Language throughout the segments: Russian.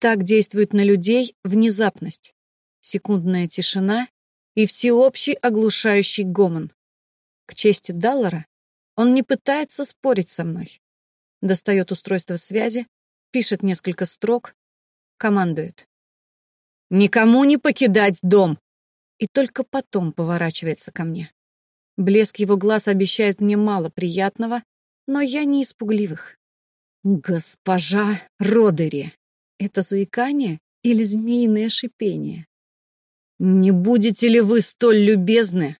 Так действует на людей внезапность, секундная тишина и всеобщий оглушающий гомон. К чести Даллара, он не пытается спорить со мной. Достает устройство связи, пишет несколько строк, командует. «Никому не покидать дом!» И только потом поворачивается ко мне. Блеск его глаз обещает мне мало приятного, но я не испугливых. «Госпожа Родери!» Это заикание или змеиное шипение? «Не будете ли вы столь любезны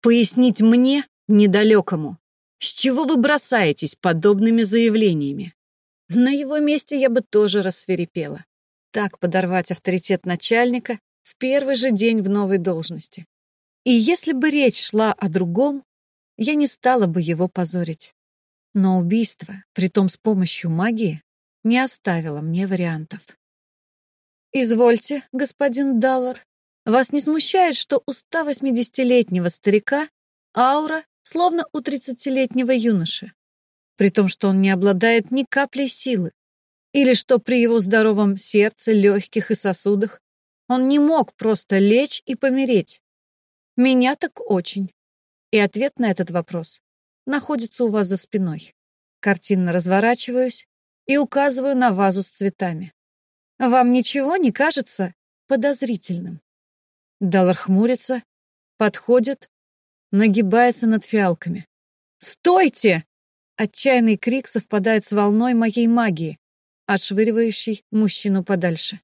пояснить мне, недалекому, с чего вы бросаетесь подобными заявлениями?» На его месте я бы тоже рассверепела. Так подорвать авторитет начальника в первый же день в новой должности. И если бы речь шла о другом, я не стала бы его позорить. Но убийство, притом с помощью магии, не оставило мне вариантов. «Извольте, господин Даллар, вас не смущает, что у 180-летнего старика аура словно у 30-летнего юноши, при том, что он не обладает ни каплей силы, или что при его здоровом сердце, легких и сосудах он не мог просто лечь и помереть. Меня так очень. И ответ на этот вопрос находится у вас за спиной. Картинно разворачиваюсь и указываю на вазу с цветами. Вам ничего не кажется подозрительным? Даллар хмурится, подходит, нагибается над фиалками. «Стойте!» Отчаянный крик совпадает с волной моей магии, отшвыривающей мужчину подальше.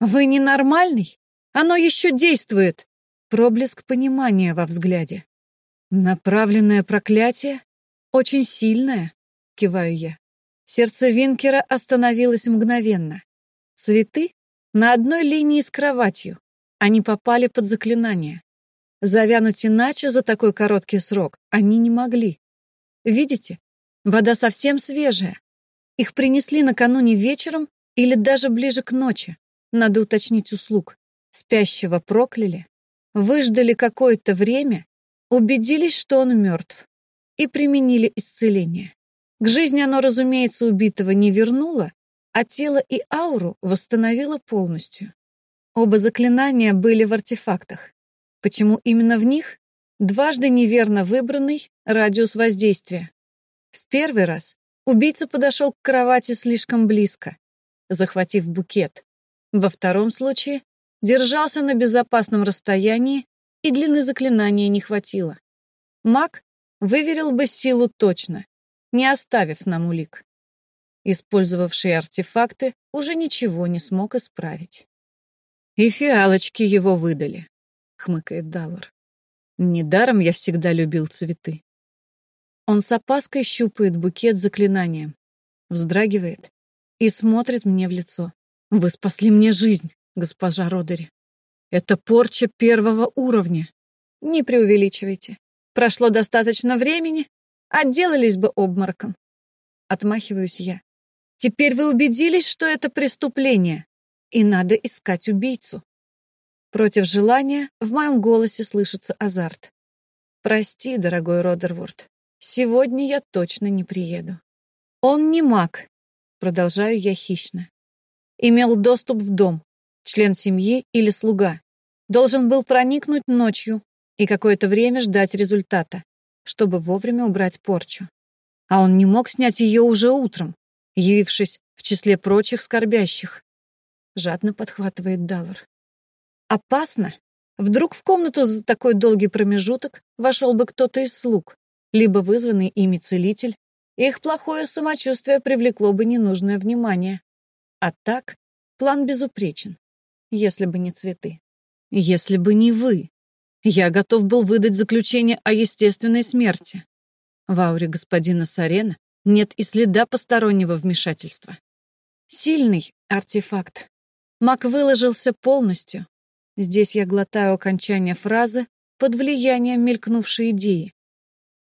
«Вы ненормальный? Оно еще действует!» Проблеск понимания во взгляде. «Направленное проклятие? Очень сильное?» — киваю я. Сердце Винкера остановилось мгновенно. Цветы на одной линии с кроватью. Они попали под заклинание. Завянуть иначе за такой короткий срок они не могли. Видите, вода совсем свежая. Их принесли накануне вечером или даже ближе к ночи. Надо уточнить услуг. Спящего прокляли, выждали какое-то время, убедились, что он мертв, и применили исцеление. К жизни оно, разумеется, убитого не вернуло, а тело и ауру восстановило полностью. Оба заклинания были в артефактах. Почему именно в них? Дважды неверно выбранный радиус воздействия. В первый раз убийца подошел к кровати слишком близко, захватив букет. Во втором случае держался на безопасном расстоянии, и длины заклинания не хватило. Маг выверил бы силу точно, не оставив нам улик. Использовавший артефакты уже ничего не смог исправить. «И фиалочки его выдали», — хмыкает Даллар. «Недаром я всегда любил цветы». Он с опаской щупает букет заклинанием, вздрагивает и смотрит мне в лицо. «Вы спасли мне жизнь, госпожа Родери. Это порча первого уровня. Не преувеличивайте. Прошло достаточно времени, отделались бы обмороком. Отмахиваюсь я. Теперь вы убедились, что это преступление, и надо искать убийцу. Против желания в моем голосе слышится азарт. Прости, дорогой Родерворд, сегодня я точно не приеду. Он не маг, продолжаю я хищно. Имел доступ в дом, член семьи или слуга. Должен был проникнуть ночью и какое-то время ждать результата, чтобы вовремя убрать порчу. А он не мог снять ее уже утром, явившись в числе прочих скорбящих. Жадно подхватывает Даллар. Опасно. Вдруг в комнату за такой долгий промежуток вошел бы кто-то из слуг, либо вызванный ими целитель, и их плохое самочувствие привлекло бы ненужное внимание. А так, план безупречен, если бы не цветы. Если бы не вы. Я готов был выдать заключение о естественной смерти. В ауре господина Сарена нет и следа постороннего вмешательства. Сильный артефакт. Маг выложился полностью. Здесь я глотаю окончание фразы под влиянием мелькнувшей идеи.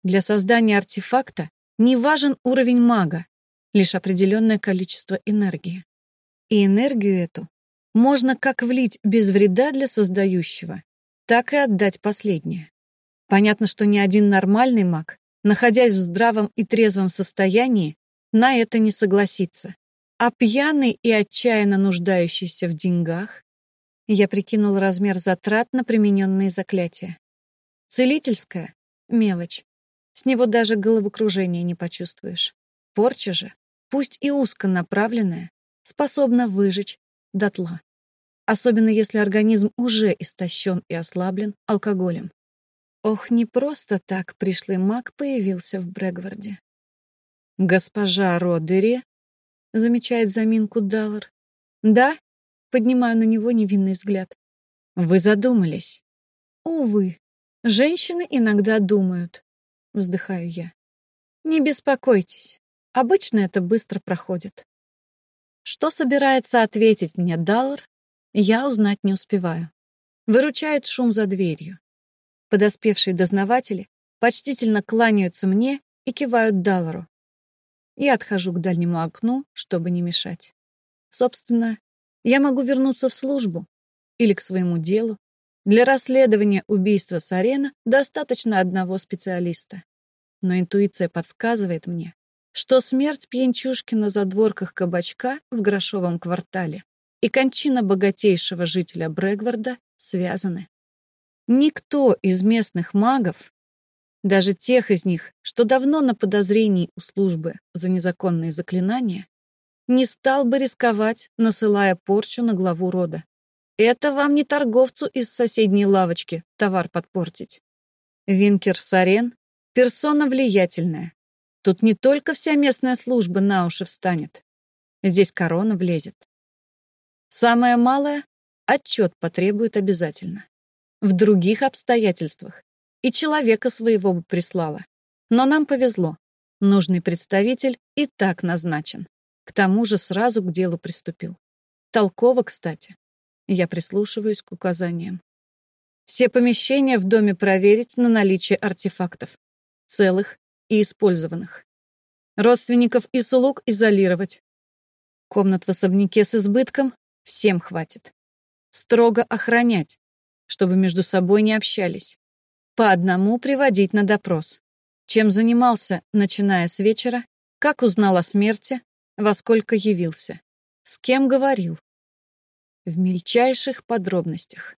Для создания артефакта не важен уровень мага, лишь определенное количество энергии. И энергию эту можно как влить без вреда для создающего, так и отдать последнее. Понятно, что ни один нормальный маг, находясь в здравом и трезвом состоянии, на это не согласится. А пьяный и отчаянно нуждающийся в деньгах? Я прикинул размер затрат на примененные заклятия. Целительская — мелочь. С него даже головокружения не почувствуешь. Порча же, пусть и узконаправленная, способна выжечь дотла. Особенно если организм уже истощен и ослаблен алкоголем. Ох, не просто так пришлый маг появился в Брэгварде. «Госпожа Родери», — замечает заминку Даллар. «Да?» — поднимаю на него невинный взгляд. «Вы задумались?» «Увы, женщины иногда думают», — вздыхаю я. «Не беспокойтесь, обычно это быстро проходит». Что собирается ответить мне Даллар, я узнать не успеваю. Выручает шум за дверью. Подоспевшие дознаватели почтительно кланяются мне и кивают Даллару. Я отхожу к дальнему окну, чтобы не мешать. Собственно, я могу вернуться в службу или к своему делу. Для расследования убийства Сарена достаточно одного специалиста. Но интуиция подсказывает мне, что смерть пьянчушки на задворках кабачка в грошовом квартале и кончина богатейшего жителя Брэгварда связаны. Никто из местных магов, даже тех из них, что давно на подозрении у службы за незаконные заклинания, не стал бы рисковать, насылая порчу на главу рода. Это вам не торговцу из соседней лавочки товар подпортить. Винкер Сарен — персона влиятельная. Тут не только вся местная служба на уши встанет. Здесь корона влезет. Самое малое — отчет потребует обязательно в других обстоятельствах, и человека своего бы прислала. Но нам повезло. Нужный представитель и так назначен. К тому же сразу к делу приступил. Толково, кстати. Я прислушиваюсь к указаниям. Все помещения в доме проверить на наличие артефактов. Целых и использованных. Родственников и слуг изолировать. Комнат в особняке с избытком всем хватит. Строго охранять, чтобы между собой не общались. По одному приводить на допрос. Чем занимался, начиная с вечера, как узнал о смерти, во сколько явился, с кем говорил. В мельчайших подробностях.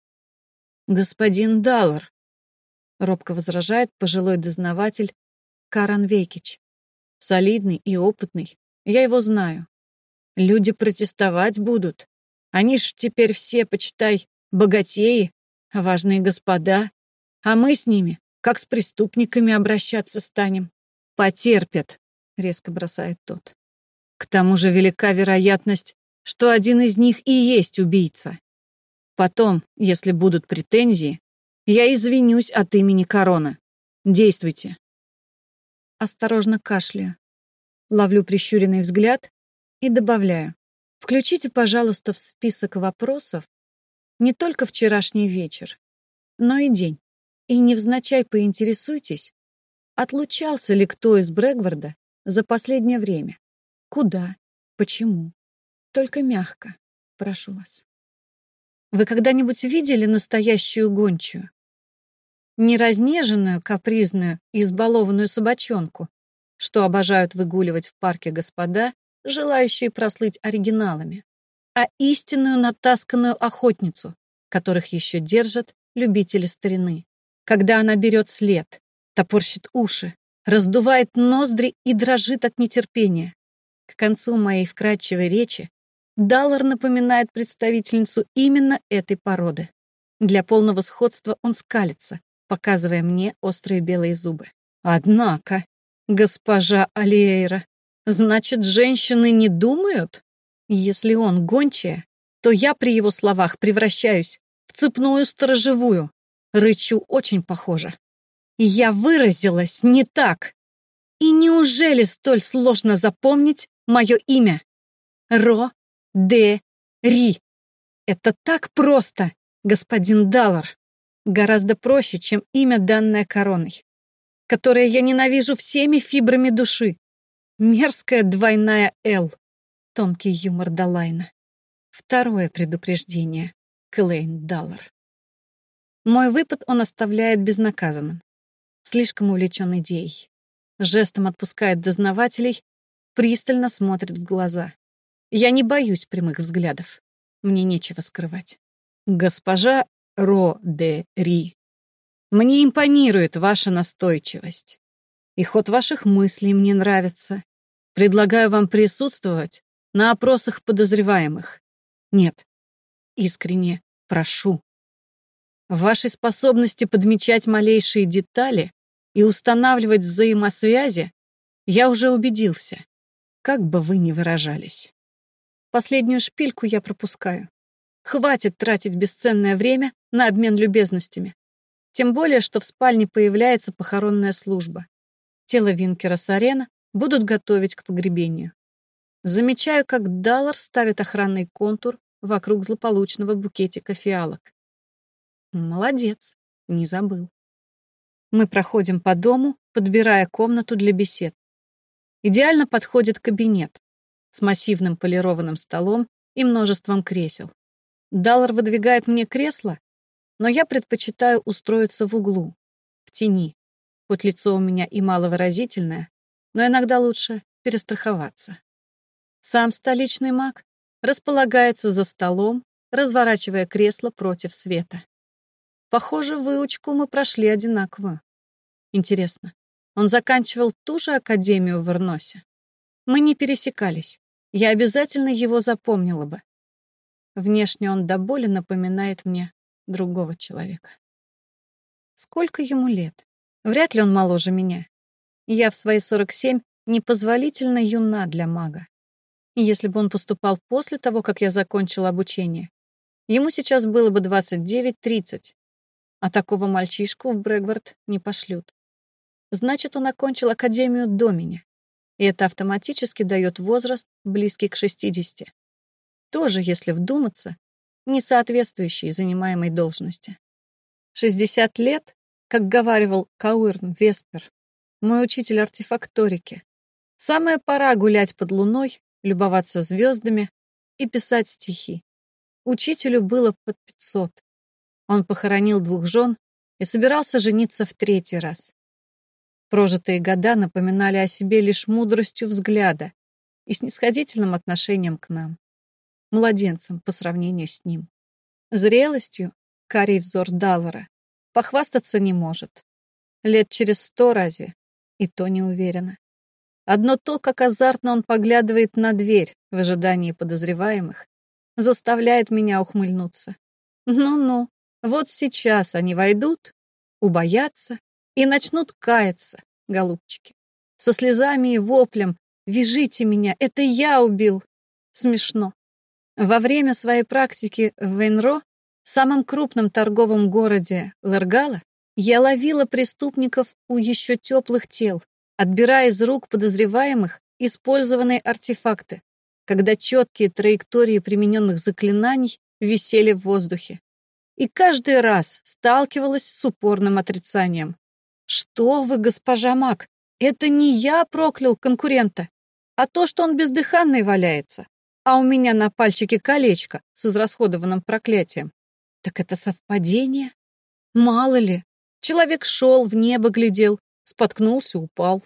«Господин Даллар», — робко возражает пожилой дознаватель Каран Вейкич. Солидный и опытный, я его знаю. Люди протестовать будут. Они ж теперь все, почитай, богатеи, важные господа, а мы с ними, как с преступниками, обращаться станем. Потерпят, резко бросает тот. К тому же велика вероятность, что один из них и есть убийца. Потом, если будут претензии, я извинюсь от имени короны. Действуйте. Осторожно кашляю. Ловлю прищуренный взгляд и добавляю. Включите, пожалуйста, в список вопросов не только вчерашний вечер, но и день. И невзначай поинтересуйтесь, отлучался ли кто из Брэгварда за последнее время. Куда? Почему? Только мягко, прошу вас. Вы когда-нибудь видели настоящую гончую? Не разнеженную, капризную избалованную собачонку, что обожают выгуливать в парке господа, желающие прослыть оригиналами а истинную натасканную охотницу, которых еще держат любители старины. Когда она берет след, топорщит уши, раздувает ноздри и дрожит от нетерпения. К концу моей вкрадчивой речи Даллар напоминает представительницу именно этой породы. Для полного сходства он скалится, показывая мне острые белые зубы. Однако, госпожа Алиэйра, значит, женщины не думают? Если он гончая, то я при его словах превращаюсь в цепную сторожевую. Рычу очень похоже. Я выразилась не так. И неужели столь сложно запомнить мое имя? Ро де Ри. Это так просто, господин Даллар. Гораздо проще, чем имя, данное короной, которое я ненавижу всеми фибрами души. Мерзкая двойная «Л». Тонкий юмор Далайна. Второе предупреждение. Клейн Даллар. Мой выпад он оставляет безнаказанным. Слишком увлечен идеей. Жестом отпускает дознавателей, пристально смотрит в глаза. Я не боюсь прямых взглядов. Мне нечего скрывать. Госпожа Ро де Ри, мне импонирует ваша настойчивость. И ход ваших мыслей мне нравится. Предлагаю вам присутствовать на опросах подозреваемых. Нет, искренне прошу. В вашей способности подмечать малейшие детали и устанавливать взаимосвязи я уже убедился, как бы вы ни выражались. Последнюю шпильку я пропускаю. Хватит тратить бесценное время на обмен любезностями. Тем более, что в спальне появляется похоронная служба. Тело Винкера с арена будут готовить к погребению. Замечаю, как Даллар ставит охранный контур вокруг злополучного букетика фиалок. Молодец, не забыл. Мы проходим по дому, подбирая комнату для бесед. Идеально подходит кабинет с массивным полированным столом и множеством кресел. Даллар выдвигает мне кресло, но я предпочитаю устроиться в углу, в тени. Хоть лицо у меня и маловыразительное, но иногда лучше перестраховаться. Сам столичный маг располагается за столом, разворачивая кресло против света. Похоже, выучку мы прошли одинаково. Интересно, он заканчивал ту же академию в Верносе? Мы не пересекались. Я обязательно его запомнила бы. Внешне он до боли напоминает мне другого человека. Сколько ему лет? Вряд ли он моложе меня. Я в свои 47 непозволительно юна для мага. Если бы он поступал после того, как я закончила обучение, ему сейчас было бы 29-30, а такого мальчишку в Брэгвард не пошлют. Значит, он окончил академию до меня, и это автоматически дает возраст, близкий к 60 тоже, если вдуматься, не соответствующий занимаемой должности. 60 лет, как говаривал Кауирн Веспер, мой учитель артефакторики. Самая пора гулять под луной, любоваться звездами и писать стихи. Учителю было под 500. Он похоронил двух жен и собирался жениться в третий раз. Прожитые года напоминали о себе лишь мудростью взгляда и снисходительным отношением к нам младенцем по сравнению с ним. Зрелостью карий взор Даллара похвастаться не может. Лет через сто разве? И то не уверена. Одно то, как азартно он поглядывает на дверь в ожидании подозреваемых, заставляет меня ухмыльнуться. Ну-ну, вот сейчас они войдут, убоятся и начнут каяться, голубчики. Со слезами и воплем «Вяжите меня, это я убил!» Смешно. Во время своей практики в Вейнро, самом крупном торговом городе Лергала, я ловила преступников у еще теплых тел, отбирая из рук подозреваемых использованные артефакты, когда четкие траектории примененных заклинаний висели в воздухе. И каждый раз сталкивалась с упорным отрицанием. «Что вы, госпожа Мак, это не я проклял конкурента, а то, что он бездыханный валяется а у меня на пальчике колечко с израсходованным проклятием. Так это совпадение? Мало ли. Человек шел, в небо глядел, споткнулся, упал.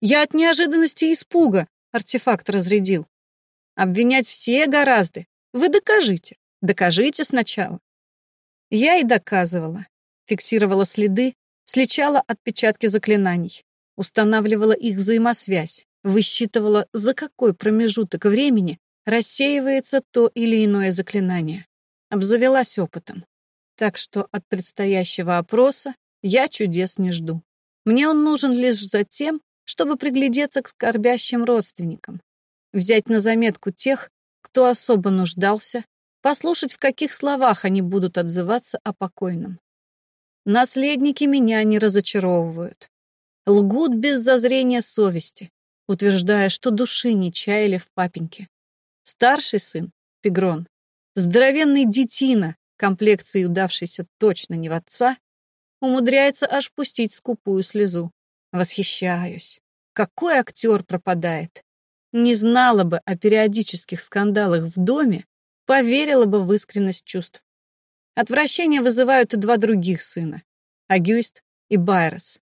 Я от неожиданности и испуга артефакт разрядил. Обвинять все гораздо. Вы докажите. Докажите сначала. Я и доказывала. Фиксировала следы, сличала отпечатки заклинаний, устанавливала их взаимосвязь, высчитывала, за какой промежуток времени рассеивается то или иное заклинание. Обзавелась опытом. Так что от предстоящего опроса я чудес не жду. Мне он нужен лишь за тем, чтобы приглядеться к скорбящим родственникам, взять на заметку тех, кто особо нуждался, послушать, в каких словах они будут отзываться о покойном. Наследники меня не разочаровывают. Лгут без зазрения совести, утверждая, что души не чаяли в папеньке. Старший сын, Пегрон, здоровенный детина, комплекции удавшийся точно не в отца, умудряется аж пустить скупую слезу. Восхищаюсь. Какой актер пропадает? Не знала бы о периодических скандалах в доме, поверила бы в искренность чувств. Отвращение вызывают и два других сына, Агюст и Байрос.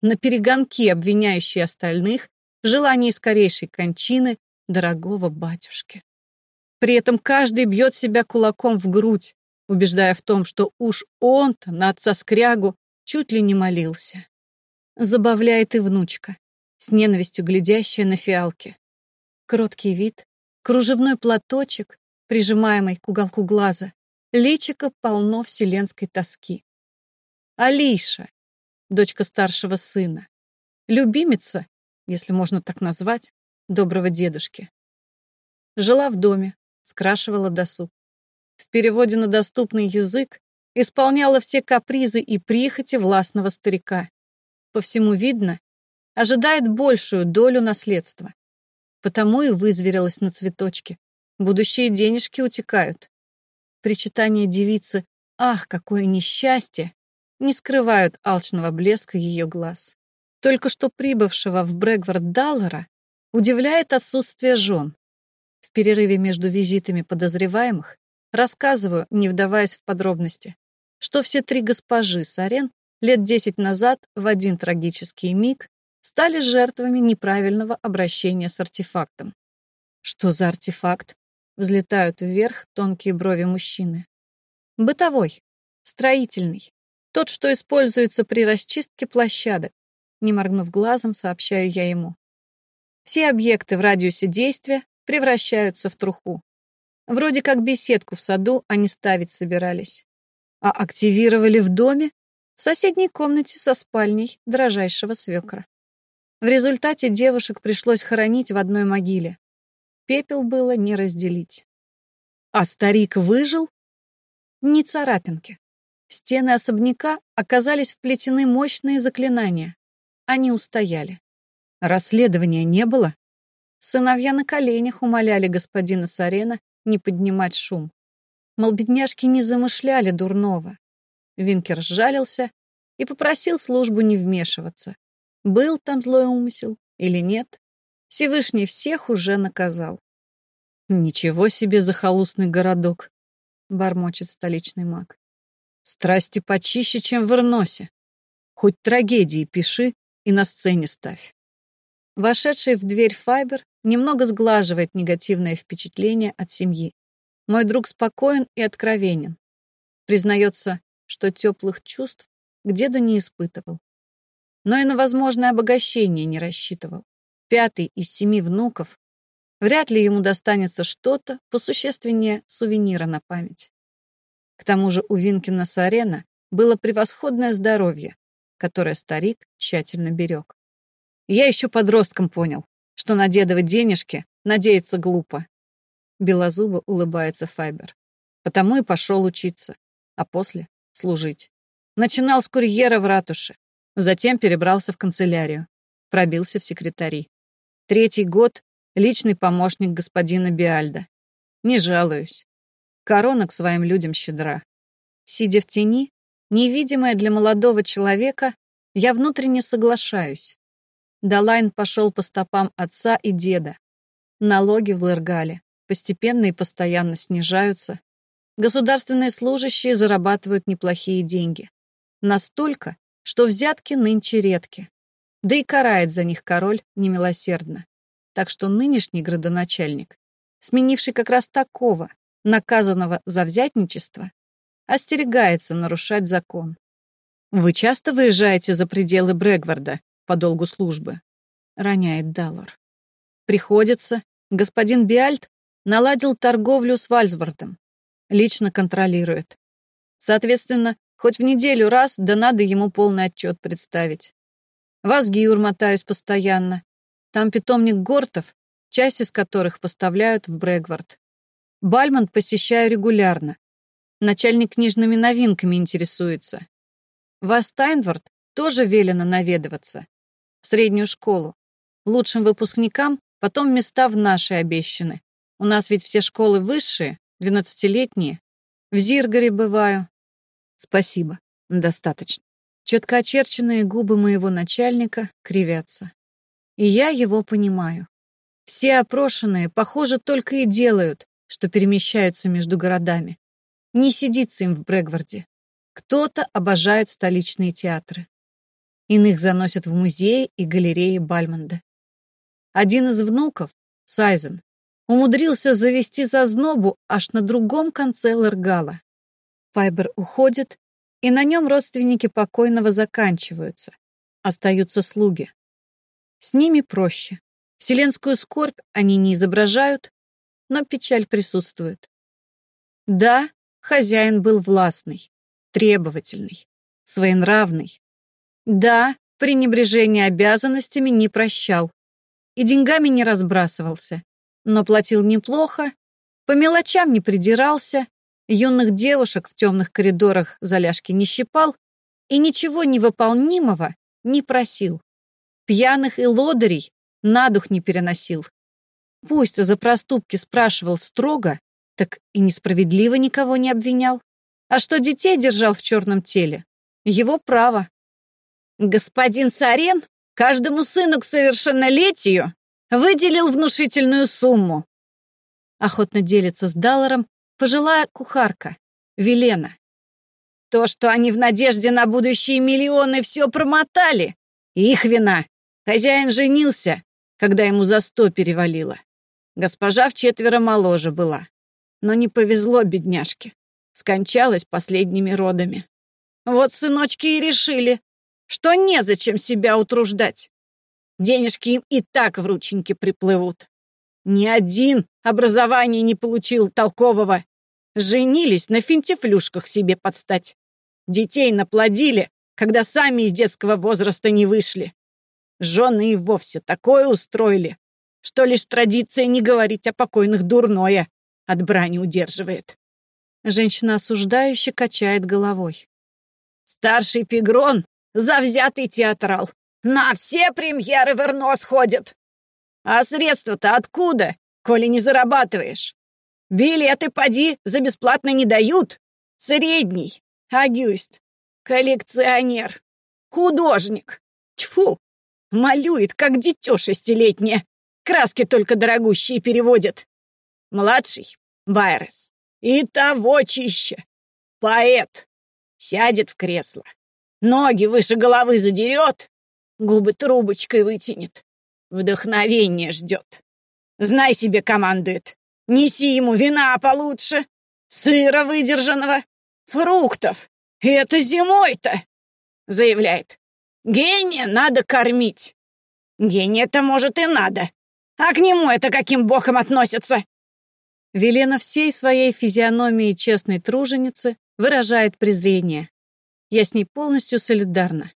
На перегонки обвиняющие остальных в желании скорейшей кончины дорогого батюшки. При этом каждый бьет себя кулаком в грудь, убеждая в том, что уж он-то на отца Скрягу чуть ли не молился. Забавляет и внучка, с ненавистью глядящая на фиалки. Кроткий вид, кружевной платочек, прижимаемый к уголку глаза, личико полно вселенской тоски. Алиша, дочка старшего сына, любимица, если можно так назвать, доброго дедушки. Жила в доме, скрашивала досуг. В переводе на доступный язык исполняла все капризы и прихоти властного старика. По всему видно, ожидает большую долю наследства. Потому и вызверилась на цветочке. Будущие денежки утекают. Причитания девицы «Ах, какое несчастье!» не скрывают алчного блеска ее глаз. Только что прибывшего в Брэгвард Даллара удивляет отсутствие жен. В перерыве между визитами подозреваемых рассказываю, не вдаваясь в подробности, что все три госпожи Сарен лет десять назад в один трагический миг стали жертвами неправильного обращения с артефактом. Что за артефакт? Взлетают вверх тонкие брови мужчины. Бытовой, строительный, тот, что используется при расчистке площадок. Не моргнув глазом, сообщаю я ему. Все объекты в радиусе действия превращаются в труху. Вроде как беседку в саду они ставить собирались. А активировали в доме, в соседней комнате со спальней дрожайшего свекра. В результате девушек пришлось хоронить в одной могиле. Пепел было не разделить. А старик выжил? Ни царапинки. Стены особняка оказались вплетены мощные заклинания. Они устояли. Расследования не было. Сыновья на коленях умоляли господина Сарена не поднимать шум. Мол, бедняжки не замышляли дурного. Винкер сжалился и попросил службу не вмешиваться. Был там злой умысел или нет, Всевышний всех уже наказал. «Ничего себе захолустный городок!» — бормочет столичный маг. «Страсти почище, чем в Ирносе. Хоть трагедии пиши и на сцене ставь». Вошедший в дверь Файбер немного сглаживает негативное впечатление от семьи. Мой друг спокоен и откровенен. Признается, что теплых чувств к деду не испытывал. Но и на возможное обогащение не рассчитывал. Пятый из семи внуков. Вряд ли ему достанется что-то посущественнее сувенира на память. К тому же у Винкина Сарена было превосходное здоровье, которое старик тщательно берег. Я еще подростком понял, что на дедовы денежки надеяться глупо. Белозубо улыбается Файбер. Потому и пошел учиться, а после — служить. Начинал с курьера в ратуше, затем перебрался в канцелярию, пробился в секретари. Третий год — личный помощник господина Биальда. Не жалуюсь. Корона к своим людям щедра. Сидя в тени, невидимая для молодого человека, я внутренне соглашаюсь. Далайн пошел по стопам отца и деда. Налоги в Лергале постепенно и постоянно снижаются. Государственные служащие зарабатывают неплохие деньги. Настолько, что взятки нынче редки. Да и карает за них король немилосердно. Так что нынешний градоначальник, сменивший как раз такого, наказанного за взятничество, остерегается нарушать закон. Вы часто выезжаете за пределы Брэгварда? По долгу службы», — роняет Даллар. «Приходится. Господин Биальт наладил торговлю с Вальсвортом. Лично контролирует. Соответственно, хоть в неделю раз, да надо ему полный отчет представить. В Азгиюр мотаюсь постоянно. Там питомник гортов, часть из которых поставляют в Брэгвард. Бальмонт посещаю регулярно. Начальник книжными новинками интересуется. В Астайнвард тоже велено наведываться в среднюю школу. Лучшим выпускникам потом места в нашей обещаны. У нас ведь все школы высшие, двенадцатилетние. В Зиргаре бываю. Спасибо, достаточно. Четко очерченные губы моего начальника кривятся. И я его понимаю. Все опрошенные, похоже, только и делают, что перемещаются между городами. Не сидится им в Брэгварде. Кто-то обожает столичные театры. Иных заносят в музеи и галереи Бальмонда. Один из внуков, Сайзен, умудрился завести зазнобу аж на другом конце Лергала. Файбер уходит, и на нем родственники покойного заканчиваются. Остаются слуги. С ними проще. Вселенскую скорбь они не изображают, но печаль присутствует. Да, хозяин был властный, требовательный, своенравный. Да, пренебрежение обязанностями не прощал и деньгами не разбрасывался, но платил неплохо, по мелочам не придирался, юных девушек в темных коридорах заляжки не щипал и ничего невыполнимого не просил. Пьяных и лодырей на дух не переносил. Пусть за проступки спрашивал строго, так и несправедливо никого не обвинял. А что детей держал в черном теле? Его право. Господин Сарен каждому сыну к совершеннолетию выделил внушительную сумму. Охотно делится с Далларом пожилая кухарка, Велена. То, что они в надежде на будущие миллионы все промотали, их вина. Хозяин женился, когда ему за сто перевалило. Госпожа в четверо моложе была. Но не повезло бедняжке. Скончалась последними родами. Вот сыночки и решили, что незачем себя утруждать. Денежки им и так в рученьки приплывут. Ни один образования не получил толкового. Женились на финтифлюшках себе подстать. Детей наплодили, когда сами из детского возраста не вышли. Жены и вовсе такое устроили, что лишь традиция не говорить о покойных дурное от брани удерживает. Женщина осуждающе качает головой. Старший Пигрон — завзятый театрал. На все премьеры в Эрно сходит. А средства-то откуда, коли не зарабатываешь? Билеты, поди, за бесплатно не дают. Средний, агюст, коллекционер, художник. Тьфу, малюет, как дитё шестилетнее. Краски только дорогущие переводит. Младший — Байрес. И того чище. Поэт. Сядет в кресло. Ноги выше головы задерет. Губы трубочкой вытянет. Вдохновение ждет. Знай себе, командует. Неси ему вина получше, сыра выдержанного, фруктов. И это зимой-то, заявляет. Гения надо кормить. Гения-то, может, и надо. А к нему это каким боком относится? Велена всей своей физиономией честной труженицы выражает презрение. Я с ней полностью солидарна.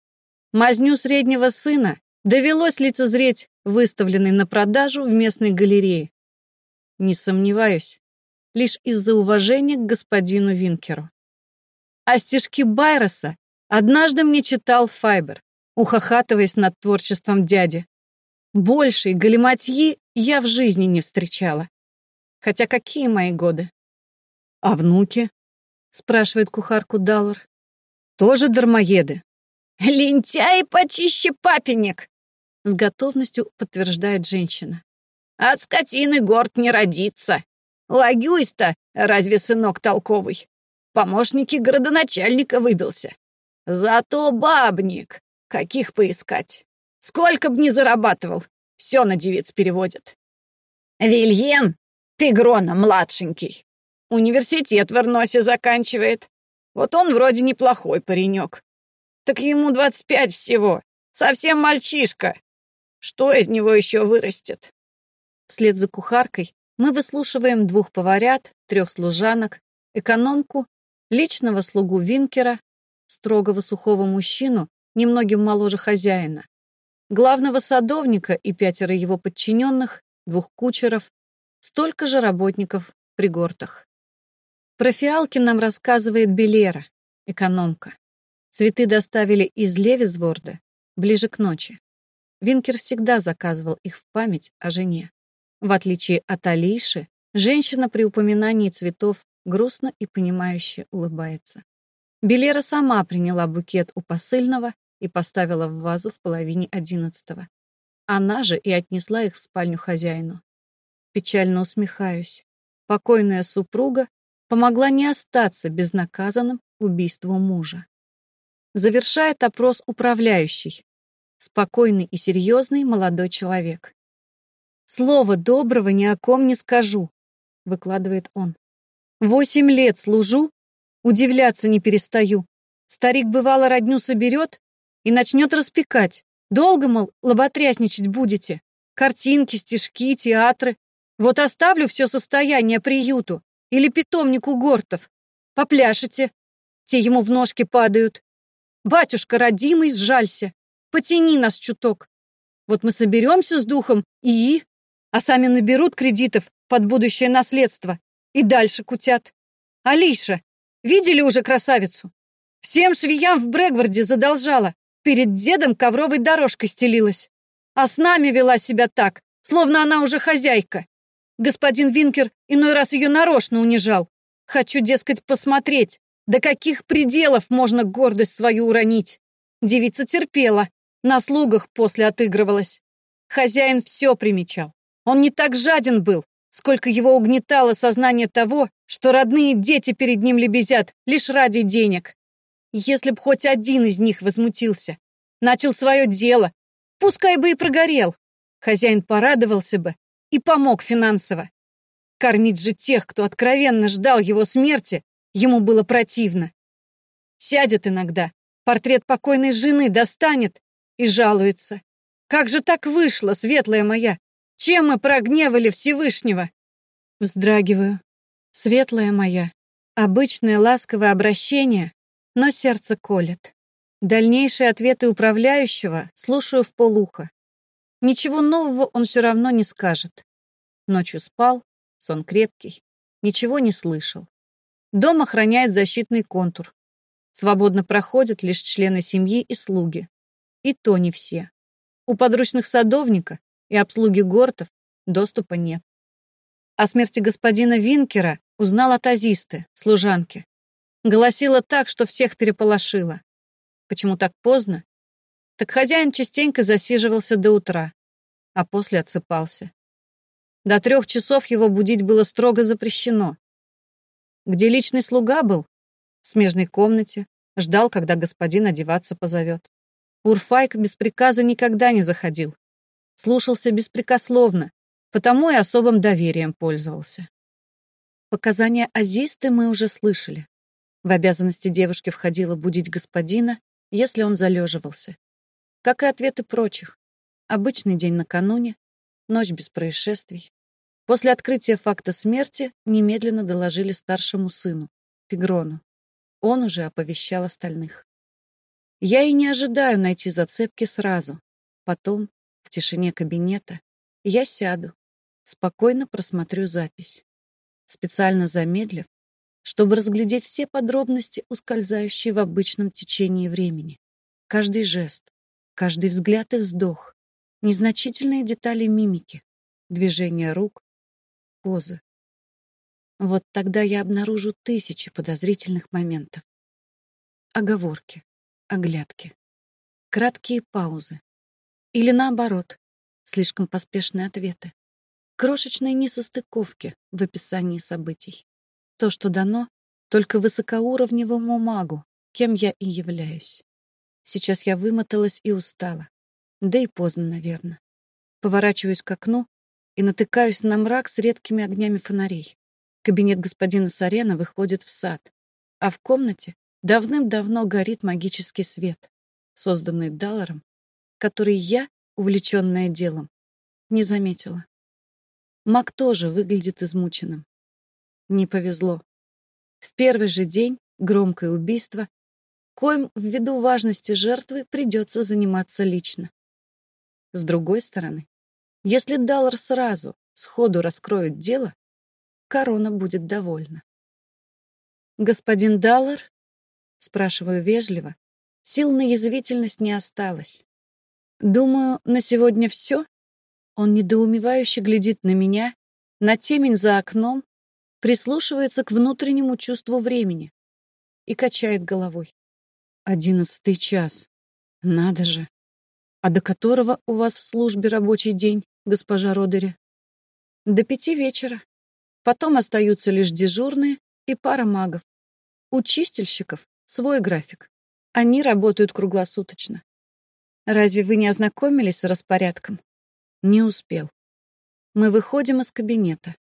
Мазню среднего сына довелось лицезреть выставленный на продажу в местной галерее. Не сомневаюсь, лишь из-за уважения к господину Винкеру. А стишки Байроса однажды мне читал Файбер, ухахатываясь над творчеством дяди. Большей галиматьи я в жизни не встречала. Хотя какие мои годы? А внуки? Спрашивает кухарку Даллар. Тоже дармоеды. Лентяй почище папенек! С готовностью подтверждает женщина. От скотины горд не родится. У Агюйста разве сынок толковый? Помощники городоначальника выбился. Зато бабник. Каких поискать? Сколько б ни зарабатывал, все на девиц переводят. Вильен Пигрона младшенький. Университет в Эрносе заканчивает. Вот он вроде неплохой паренек. Так ему 25 всего. Совсем мальчишка. Что из него еще вырастет? Вслед за кухаркой мы выслушиваем двух поварят, трех служанок, экономку, личного слугу Винкера, строгого сухого мужчину, немногим моложе хозяина, главного садовника и пятеро его подчиненных, двух кучеров, столько же работников при гортах. Про фиалки нам рассказывает Белера, экономка. Цветы доставили из Левизворда ближе к ночи. Винкер всегда заказывал их в память о жене. В отличие от Алиши, женщина при упоминании цветов грустно и понимающе улыбается. Белера сама приняла букет у посыльного и поставила в вазу в половине одиннадцатого. Она же и отнесла их в спальню хозяину. Печально усмехаюсь. Покойная супруга помогла не остаться безнаказанным убийству мужа. Завершает опрос управляющий. Спокойный и серьезный молодой человек. Слова доброго ни о ком не скажу, выкладывает он. Восемь лет служу, удивляться не перестаю. Старик бывало родню соберет и начнет распекать. Долго, мол, лоботрясничать будете? Картинки, стишки, театры. Вот оставлю все состояние приюту или питомнику гортов. Попляшете. Те ему в ножки падают. Батюшка родимый, сжалься. Потяни нас чуток. Вот мы соберемся с духом и... А сами наберут кредитов под будущее наследство и дальше кутят. Алиша, видели уже красавицу? Всем швеям в Брэгварде задолжала. Перед дедом ковровой дорожкой стелилась. А с нами вела себя так, словно она уже хозяйка. Господин Винкер иной раз ее нарочно унижал. Хочу, дескать, посмотреть, до каких пределов можно гордость свою уронить. Девица терпела, на слугах после отыгрывалась. Хозяин все примечал. Он не так жаден был, сколько его угнетало сознание того, что родные дети перед ним лебезят лишь ради денег. Если б хоть один из них возмутился, начал свое дело, пускай бы и прогорел, хозяин порадовался бы и помог финансово. Кормить же тех, кто откровенно ждал его смерти, ему было противно. Сядет иногда, портрет покойной жены достанет и жалуется. Как же так вышло, светлая моя? Чем мы прогневали Всевышнего? Вздрагиваю. Светлая моя. Обычное ласковое обращение, но сердце колет. Дальнейшие ответы управляющего слушаю в полухо. Ничего нового он все равно не скажет. Ночью спал, сон крепкий, ничего не слышал. Дом охраняет защитный контур. Свободно проходят лишь члены семьи и слуги. И то не все. У подручных садовника и обслуги гортов доступа нет. О смерти господина Винкера узнал от Азисты, служанки. Голосила так, что всех переполошила. Почему так поздно? Так хозяин частенько засиживался до утра, а после отсыпался. До трех часов его будить было строго запрещено. Где личный слуга был? В смежной комнате. Ждал, когда господин одеваться позовет. Урфайк без приказа никогда не заходил. Слушался беспрекословно, потому и особым доверием пользовался. Показания Азисты мы уже слышали. В обязанности девушки входило будить господина, если он залеживался. Как и ответы прочих. Обычный день накануне, ночь без происшествий. После открытия факта смерти немедленно доложили старшему сыну, Пегрону. Он уже оповещал остальных. Я и не ожидаю найти зацепки сразу. Потом, в тишине кабинета, я сяду, спокойно просмотрю запись. Специально замедлив, чтобы разглядеть все подробности, ускользающие в обычном течении времени. Каждый жест, каждый взгляд и вздох, незначительные детали мимики, движения рук, позы. Вот тогда я обнаружу тысячи подозрительных моментов. Оговорки оглядки, краткие паузы или наоборот, слишком поспешные ответы, крошечные несостыковки в описании событий. То, что дано только высокоуровневому магу, кем я и являюсь. Сейчас я вымоталась и устала. Да и поздно, наверное. Поворачиваюсь к окну и натыкаюсь на мрак с редкими огнями фонарей. Кабинет господина Сарена выходит в сад, а в комнате давным-давно горит магический свет, созданный Далларом, который я, увлеченная делом, не заметила. Маг тоже выглядит измученным. Не повезло. В первый же день громкое убийство, коим ввиду важности жертвы придется заниматься лично. С другой стороны, если Даллар сразу, сходу раскроет дело, корона будет довольна. Господин Даллар Спрашиваю вежливо. Сил на язвительность не осталось. Думаю, на сегодня все. Он недоумевающе глядит на меня, на темень за окном, прислушивается к внутреннему чувству времени и качает головой. Одиннадцатый час. Надо же. А до которого у вас в службе рабочий день, госпожа Родери? До пяти вечера. Потом остаются лишь дежурные и пара магов. У чистильщиков свой график. Они работают круглосуточно. Разве вы не ознакомились с распорядком? Не успел. Мы выходим из кабинета.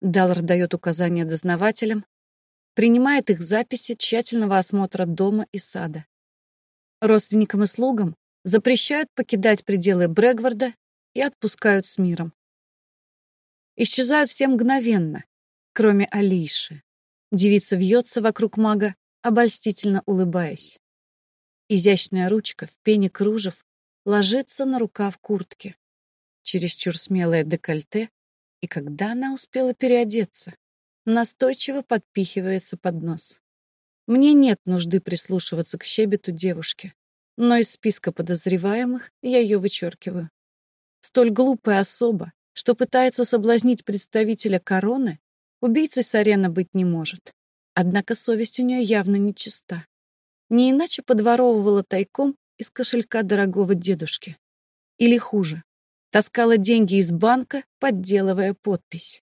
Даллар дает указания дознавателям, принимает их записи тщательного осмотра дома и сада. Родственникам и слугам запрещают покидать пределы Брэгварда и отпускают с миром. Исчезают все мгновенно, кроме Алиши. Девица вьется вокруг мага, обольстительно улыбаясь. Изящная ручка в пене кружев ложится на рукав куртки. Чересчур смелое декольте, и когда она успела переодеться, настойчиво подпихивается под нос. Мне нет нужды прислушиваться к щебету девушки, но из списка подозреваемых я ее вычеркиваю. Столь глупая особа, что пытается соблазнить представителя короны, убийцей Сарена быть не может. Однако совесть у нее явно нечиста не иначе подворовывала тайком из кошелька дорогого дедушки. Или хуже, таскала деньги из банка, подделывая подпись.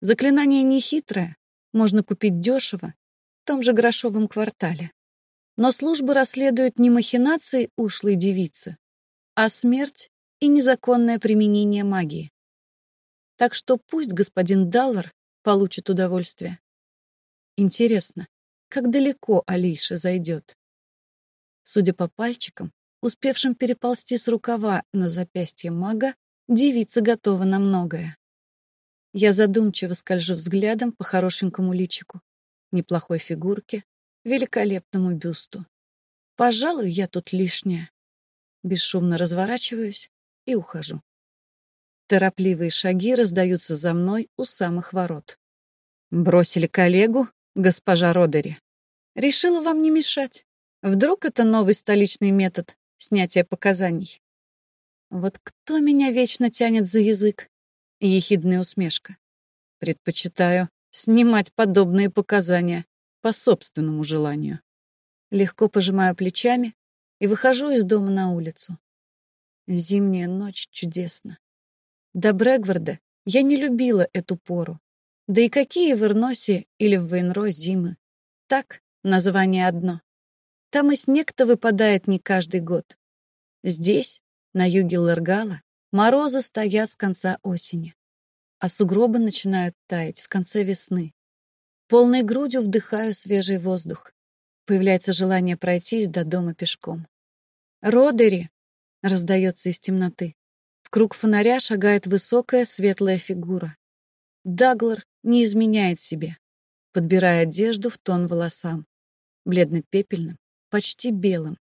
Заклинание нехитрое, можно купить дешево, в том же грошовом квартале. Но служба расследует не махинации ушлой девицы, а смерть и незаконное применение магии. Так что пусть господин Даллар получит удовольствие. Интересно, как далеко Алиша зайдет. Судя по пальчикам, успевшим переползти с рукава на запястье мага, девица готова на многое. Я задумчиво скольжу взглядом по хорошенькому личику, неплохой фигурке, великолепному бюсту. Пожалуй, я тут лишняя. Бесшумно разворачиваюсь и ухожу. Торопливые шаги раздаются за мной у самых ворот. Бросили коллегу, госпожа Родери. Решила вам не мешать. Вдруг это новый столичный метод снятия показаний? Вот кто меня вечно тянет за язык? Ехидная усмешка. Предпочитаю снимать подобные показания по собственному желанию. Легко пожимаю плечами и выхожу из дома на улицу. Зимняя ночь чудесна. До Брэгварда я не любила эту пору. Да и какие в Ирносе или в Вейнро зимы? Так, название одно. Там и снег-то выпадает не каждый год. Здесь, на юге Лергала, морозы стоят с конца осени, а сугробы начинают таять в конце весны. Полной грудью вдыхаю свежий воздух. Появляется желание пройтись до дома пешком. «Родери!» — раздается из темноты. В круг фонаря шагает высокая светлая фигура. Даглар не изменяет себе, подбирая одежду в тон волосам, бледно-пепельным, почти белым.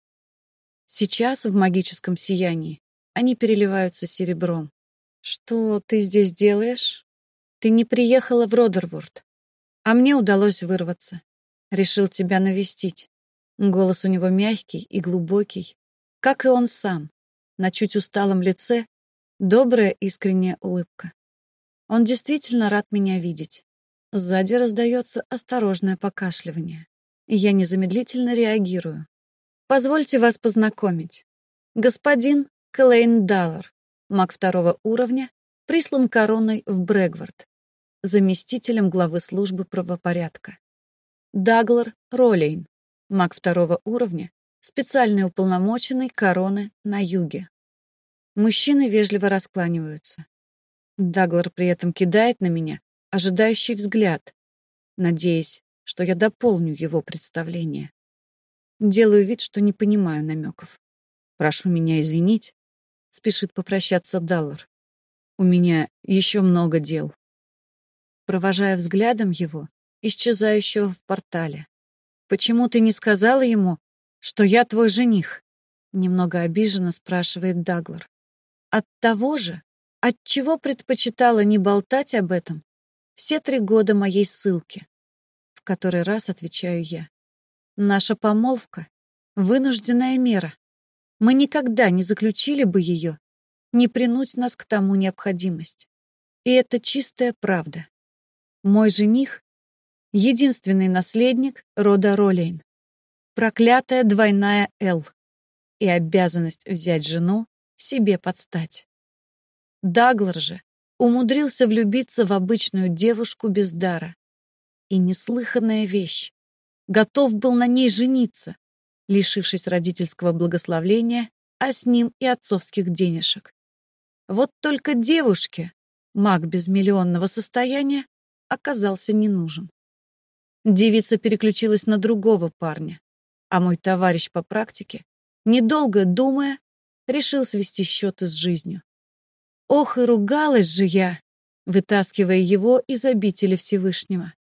Сейчас в магическом сиянии они переливаются серебром. «Что ты здесь делаешь?» «Ты не приехала в Родерворд, а мне удалось вырваться. Решил тебя навестить». Голос у него мягкий и глубокий, как и он сам. На чуть усталом лице добрая искренняя улыбка. Он действительно рад меня видеть. Сзади раздается осторожное покашливание. Я незамедлительно реагирую. Позвольте вас познакомить. Господин Клейн Даллар, маг второго уровня, прислан короной в Брэгвард, заместителем главы службы правопорядка. Даглар Ролейн, маг второго уровня, специальный уполномоченный короны на юге. Мужчины вежливо раскланиваются. Даглар при этом кидает на меня ожидающий взгляд, надеясь, что я дополню его представление. Делаю вид, что не понимаю намеков. Прошу меня извинить, спешит попрощаться Даллар. У меня еще много дел. Провожая взглядом его, исчезающего в портале. Почему ты не сказала ему, что я твой жених? Немного обиженно спрашивает Даглар. От того же, Отчего предпочитала не болтать об этом все три года моей ссылки? В который раз отвечаю я. Наша помолвка — вынужденная мера. Мы никогда не заключили бы ее, не принуть нас к тому необходимость. И это чистая правда. Мой жених — единственный наследник рода Ролейн. Проклятая двойная «Л» и обязанность взять жену себе подстать. Даглар же умудрился влюбиться в обычную девушку без дара. И неслыханная вещь. Готов был на ней жениться, лишившись родительского благословления, а с ним и отцовских денежек. Вот только девушке маг без миллионного состояния, оказался не нужен. Девица переключилась на другого парня, а мой товарищ по практике, недолго думая, решил свести счеты с жизнью. Ох, и ругалась же я, вытаскивая его из обители Всевышнего.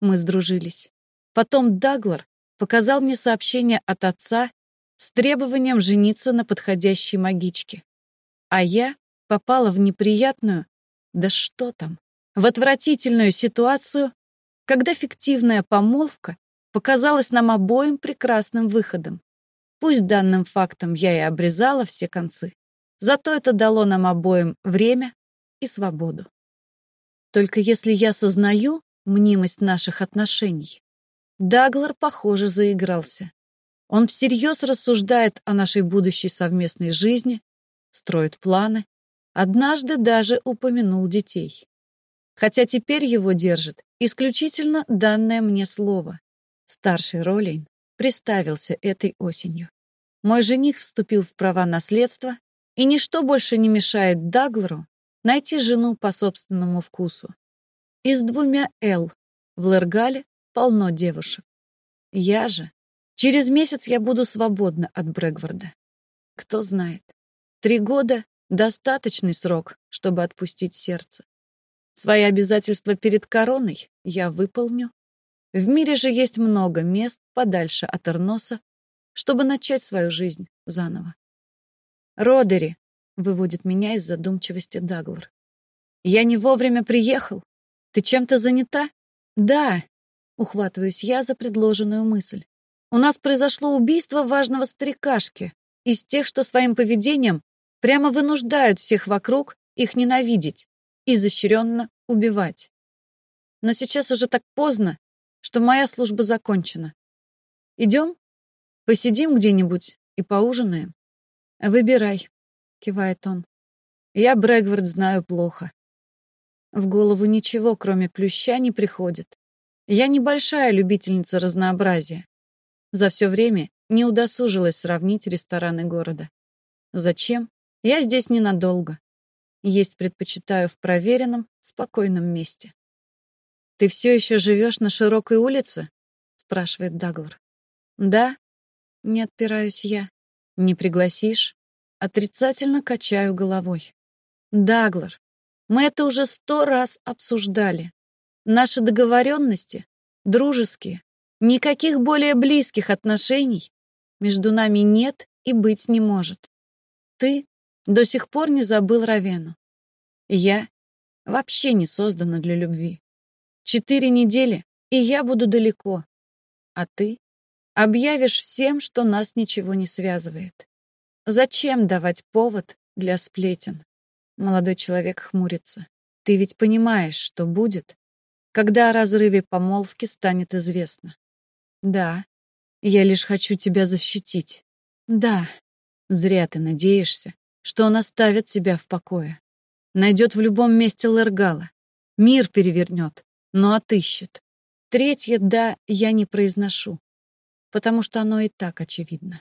Мы сдружились. Потом Даглар показал мне сообщение от отца с требованием жениться на подходящей магичке. А я попала в неприятную, да что там, в отвратительную ситуацию, когда фиктивная помолвка показалась нам обоим прекрасным выходом. Пусть данным фактом я и обрезала все концы, зато это дало нам обоим время и свободу. Только если я сознаю мнимость наших отношений, Даглар, похоже, заигрался. Он всерьез рассуждает о нашей будущей совместной жизни, строит планы, однажды даже упомянул детей. Хотя теперь его держит исключительно данное мне слово. Старший Ролейн приставился этой осенью. Мой жених вступил в права наследства, и ничто больше не мешает Даглару найти жену по собственному вкусу. И с двумя «Л» в Лергале полно девушек. Я же... Через месяц я буду свободна от Брэгварда. Кто знает. Три года — достаточный срок, чтобы отпустить сердце. Свои обязательства перед короной я выполню. В мире же есть много мест подальше от Эрноса, чтобы начать свою жизнь заново. «Родери!» — выводит меня из задумчивости Даглар. «Я не вовремя приехал. Ты чем-то занята?» «Да!» — ухватываюсь я за предложенную мысль. «У нас произошло убийство важного старикашки, из тех, что своим поведением прямо вынуждают всех вокруг их ненавидеть изощренно убивать. Но сейчас уже так поздно, что моя служба закончена. Идем? Посидим где-нибудь и поужинаем? Выбирай, кивает он. Я Брэгвард знаю плохо. В голову ничего, кроме плюща, не приходит. Я небольшая любительница разнообразия. За все время не удосужилась сравнить рестораны города. Зачем? Я здесь ненадолго. Есть предпочитаю в проверенном, спокойном месте. «Ты все еще живешь на широкой улице?» — спрашивает Даглар. «Да», — не отпираюсь я. «Не пригласишь?» Отрицательно качаю головой. «Даглар, мы это уже сто раз обсуждали. Наши договоренности дружеские. Никаких более близких отношений между нами нет и быть не может. Ты до сих пор не забыл Равену. Я вообще не создана для любви. Четыре недели, и я буду далеко. А ты объявишь всем, что нас ничего не связывает. Зачем давать повод для сплетен? Молодой человек хмурится. Ты ведь понимаешь, что будет, когда о разрыве помолвки станет известно. Да, я лишь хочу тебя защитить. Да, зря ты надеешься, что он оставит тебя в покое. Найдет в любом месте Лергала. Мир перевернет, но отыщет. Третье «да» я не произношу, потому что оно и так очевидно.